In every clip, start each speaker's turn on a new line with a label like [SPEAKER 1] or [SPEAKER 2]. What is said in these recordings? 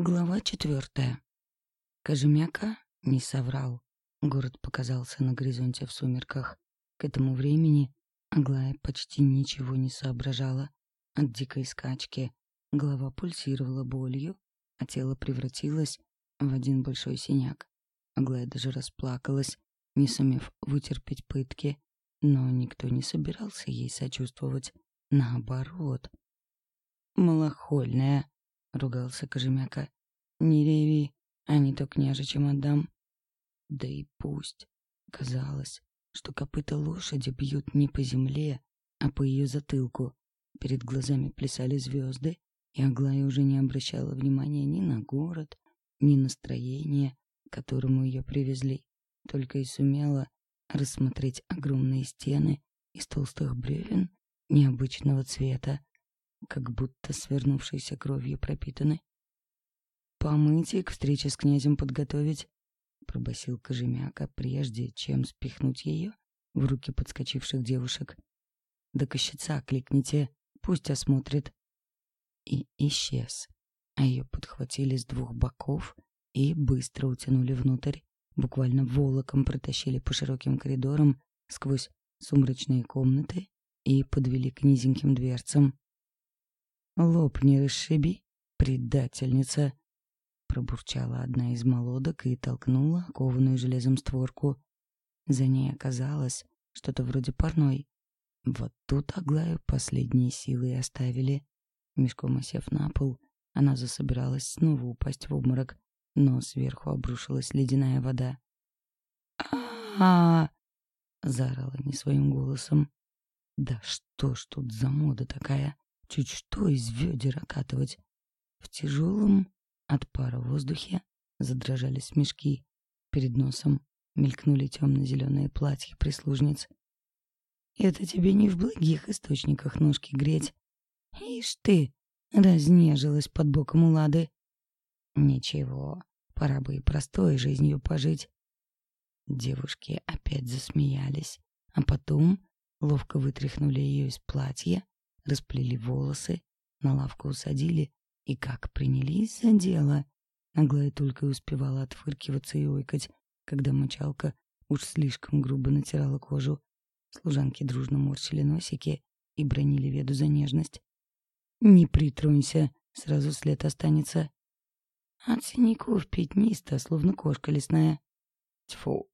[SPEAKER 1] Глава четвертая. Кожемяка не соврал. Город показался на горизонте в сумерках. К этому времени Аглая почти ничего не соображала. От дикой скачки голова пульсировала болью, а тело превратилось в один большой синяк. Аглая даже расплакалась, не сумев вытерпеть пытки, но никто не собирался ей сочувствовать. Наоборот. «Малохольная», — ругался Кожемяка. «Не реви, а не то княжичем отдам». Да и пусть. Казалось, что копыта лошади бьют не по земле, а по ее затылку. Перед глазами плясали звезды, и Аглая уже не обращала внимания ни на город, ни на строение, к которому ее привезли, только и сумела рассмотреть огромные стены из толстых бревен необычного цвета, как будто свернувшейся кровью пропитаны. «Помыть и к встрече с князем подготовить», — пробасил Кожемяка, прежде чем спихнуть ее в руки подскочивших девушек. «Да кощеца кликните, пусть осмотрит». И исчез, а ее подхватили с двух боков и быстро утянули внутрь, буквально волоком протащили по широким коридорам сквозь сумрачные комнаты и подвели к низеньким дверцам. «Лоб не расшиби, предательница!» Пробурчала одна из молодок и толкнула кованую железом створку. За ней оказалось что-то вроде парной. Вот тут Аглаю последние силы и оставили. Мешком осев на пол, она засобиралась снова упасть в обморок, но сверху обрушилась ледяная вода. а заорала не своим голосом. «Да что ж тут за мода такая?» Чуть что из ведер окатывать. В тяжелом от пара воздухе задрожали смешки. Перед носом мелькнули темно-зеленые платья прислужниц. «Это тебе не в благих источниках ножки греть. Ишь ты, разнежилась под боком у Лады. Ничего, пора бы и простой жизнью пожить». Девушки опять засмеялись, а потом ловко вытряхнули ее из платья расплели волосы, на лавку усадили и как принялись за дело. Аглая только успевала отфыркиваться и ойкать, когда мочалка уж слишком грубо натирала кожу. Служанки дружно морщили носики и бронили веду за нежность. «Не притронься, сразу след останется». От синяков пятнисто, словно кошка лесная. Тьфу.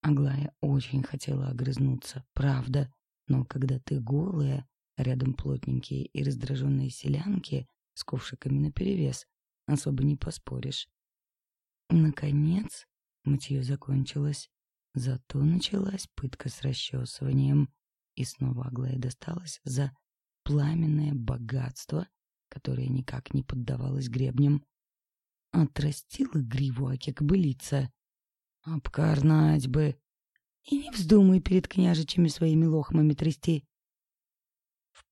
[SPEAKER 1] Аглая очень хотела огрызнуться, правда, но когда ты голая, Рядом плотненькие и раздраженные селянки с ковшиками наперевес. Особо не поспоришь. Наконец, мытье закончилось. Зато началась пытка с расчесыванием. И снова Аглая досталась за пламенное богатство, которое никак не поддавалось гребням. Отрастила гриву аки кобылица. Обкарнать бы. И не вздумай перед княжичами своими лохмами трясти.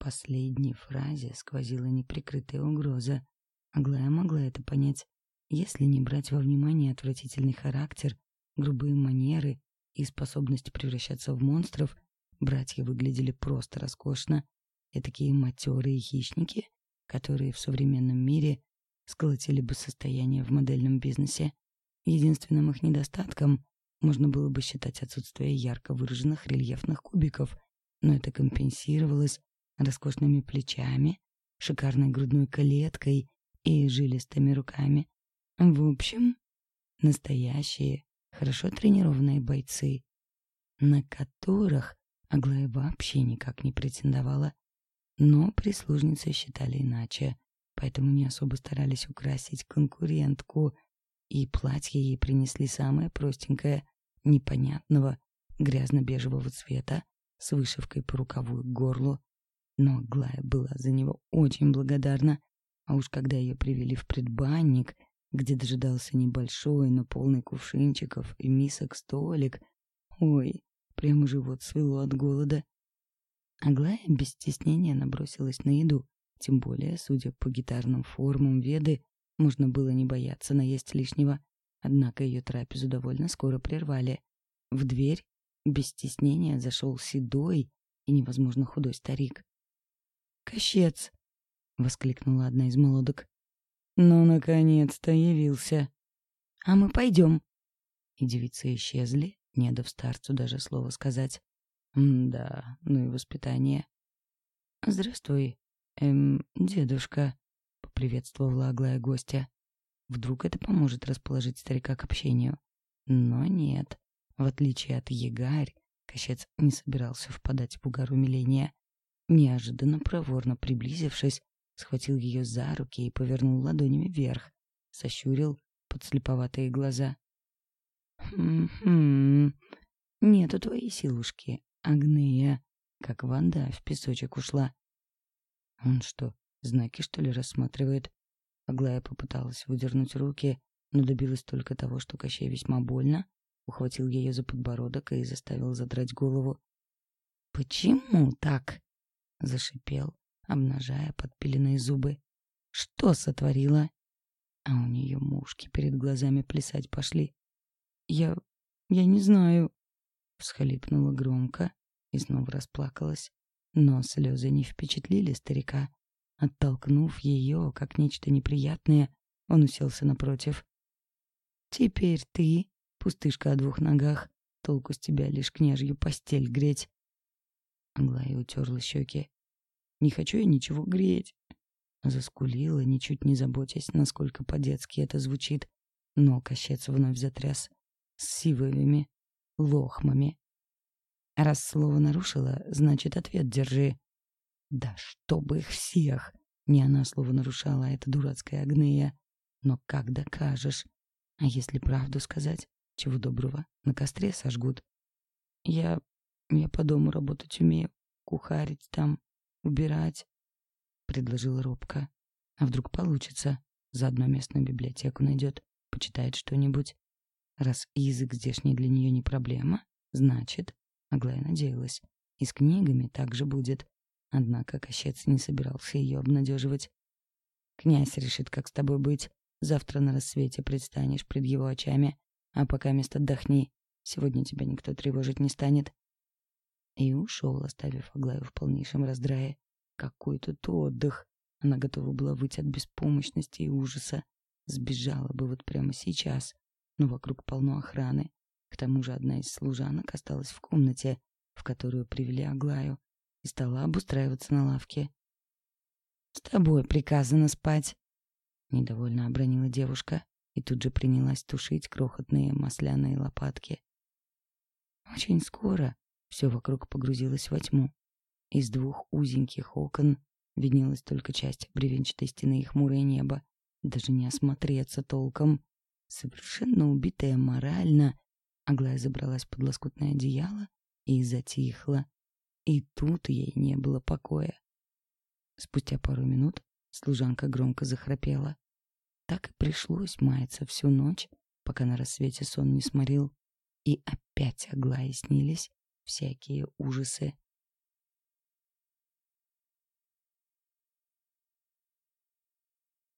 [SPEAKER 1] Последней фразе сквозила неприкрытая угроза. Аглая могла это понять, если не брать во внимание отвратительный характер, грубые манеры и способность превращаться в монстров, братья выглядели просто роскошно. И такие матерые хищники, которые в современном мире сколотили бы состояние в модельном бизнесе. Единственным их недостатком можно было бы считать отсутствие ярко выраженных рельефных кубиков, но это компенсировалось роскошными плечами, шикарной грудной клеткой и жилистыми руками. В общем, настоящие, хорошо тренированные бойцы, на которых Аглая вообще никак не претендовала. Но прислужницы считали иначе, поэтому не особо старались украсить конкурентку, и платье ей принесли самое простенькое, непонятного, грязно-бежевого цвета, с вышивкой по рукаву и горлу, но Аглая была за него очень благодарна. А уж когда ее привели в предбанник, где дожидался небольшой, но полный кувшинчиков и мисок столик, ой, прямо живот свело от голода. Аглая без стеснения набросилась на еду, тем более, судя по гитарным формам Веды, можно было не бояться наесть лишнего. Однако ее трапезу довольно скоро прервали. В дверь без стеснения зашел седой и невозможно худой старик. «Кощец!» — воскликнула одна из молодок. Ну, наконец-то явился. А мы пойдем. И девицы исчезли, не дав старцу даже слова сказать. да, ну и воспитание. Здравствуй, эм, дедушка, поприветствовала Аглая гостя. Вдруг это поможет расположить старика к общению. Но нет. В отличие от Егарь, Кощец не собирался впадать в угар умиления. Неожиданно проворно приблизившись, схватил ее за руки и повернул ладонями вверх, сощурил подслеповатые глаза. «Хм-хм, нету твоей силушки, Агнея, как Ванда в песочек ушла». «Он что, знаки, что ли, рассматривает?» Аглая попыталась выдернуть руки, но добилась только того, что Кощей весьма больно ухватил ее за подбородок и заставил задрать голову. «Почему так?» — зашипел, обнажая подпиленные зубы. «Что сотворила?» А у нее мушки перед глазами плясать пошли. «Я... я не знаю...» Всхлипнула громко и снова расплакалась. Но слезы не впечатлили старика. Оттолкнув ее, как нечто неприятное, он уселся напротив. «Теперь ты Пустышка о двух ногах. Толку с тебя лишь княжью постель греть. Аглая утерла щеки. Не хочу я ничего греть. Заскулила, ничуть не заботясь, насколько по-детски это звучит. Но кощец вновь затряс. С сивовыми лохмами. Раз слово нарушила, значит, ответ держи. Да чтобы их всех! Не она слово нарушала, а эта дурацкая Агнея. Но как докажешь? А если правду сказать? Чего доброго, на костре сожгут. Я... я по дому работать умею. Кухарить там, убирать, — предложила робко. А вдруг получится? Заодно местную библиотеку найдет, почитает что-нибудь. Раз язык здешний для нее не проблема, значит, Аглая надеялась, и с книгами так же будет. Однако Кощец не собирался ее обнадеживать. «Князь решит, как с тобой быть. Завтра на рассвете предстанешь пред его очами, а пока место отдохни. Сегодня тебя никто тревожить не станет. И ушел, оставив Аглаю в полнейшем раздрае. Какой тут отдых! Она готова была выйти от беспомощности и ужаса. Сбежала бы вот прямо сейчас. Но вокруг полно охраны. К тому же одна из служанок осталась в комнате, в которую привели Аглаю, и стала обустраиваться на лавке. «С тобой приказано спать», — недовольно обронила девушка и тут же принялась тушить крохотные масляные лопатки. Очень скоро все вокруг погрузилось во тьму. Из двух узеньких окон виднелась только часть бревенчатой стены и хмурое небо. Даже не осмотреться толком. Совершенно убитая морально, Аглая забралась под лоскутное одеяло и затихла. И тут ей не было покоя. Спустя пару минут служанка громко захрапела. Так и пришлось маяться всю ночь, пока на рассвете сон не сморил. И опять Аглае снились всякие ужасы.